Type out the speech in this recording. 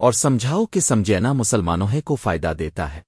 اور سمجھاؤ کہ سمجھینا مسلمانوں ہے کو فائدہ دیتا ہے۔